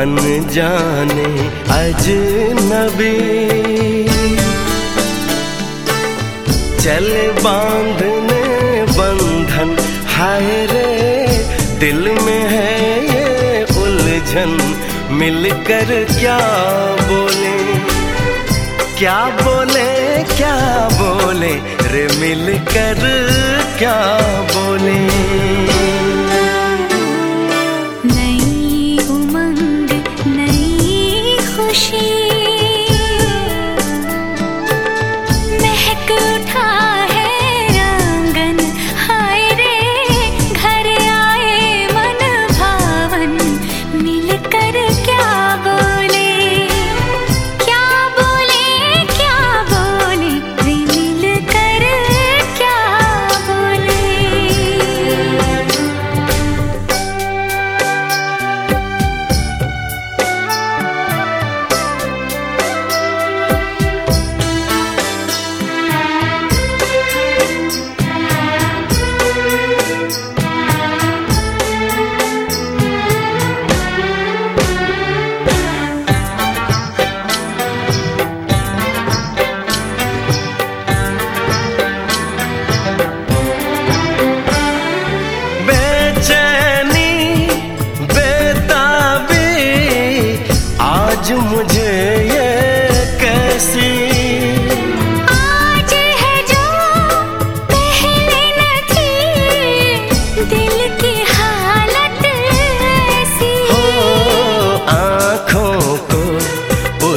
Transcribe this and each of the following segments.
अनजाने अजनबी। चल बांधने बंधन, हाय रे, दिल में है ये उलझन। मिलकर क्या बोले? क्या बोले क्या बोले? रे मिलकर क्या बोले?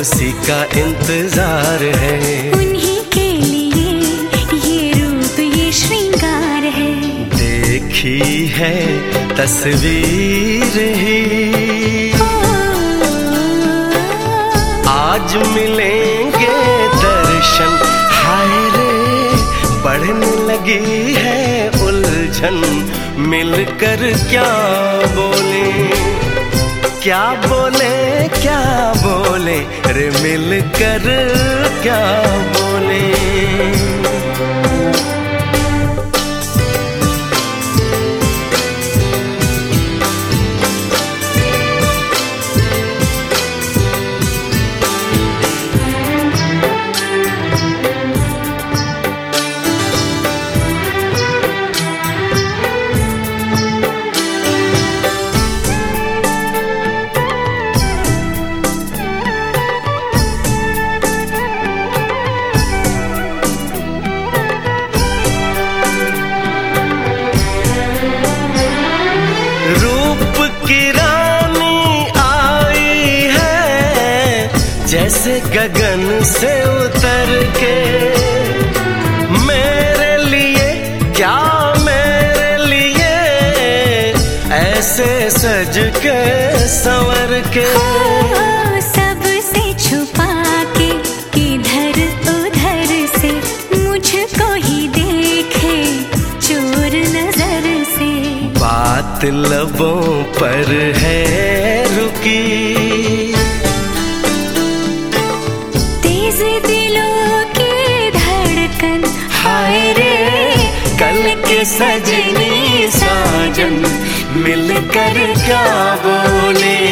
उसी का इंतज़ार है। उन्हीं के लिए ये रूप ये श्रृंगार है। देखी है तस्वीर ही। आज मिलेंगे दर्शन। हाय रे बढ़ने लगी है उलझन। मिलकर क्या बोले? क्या बोले क्या बोले? रे मिल कर क्या बोले? जैसे गगन से उतर के मेरे लिए क्या मेरे लिए? ऐसे सज के संवर के। सबसे छुपा के किधर उधर से मुझको ही देखे चोर नज़र से। बात लबों पर है। मिलकर क्या बोले?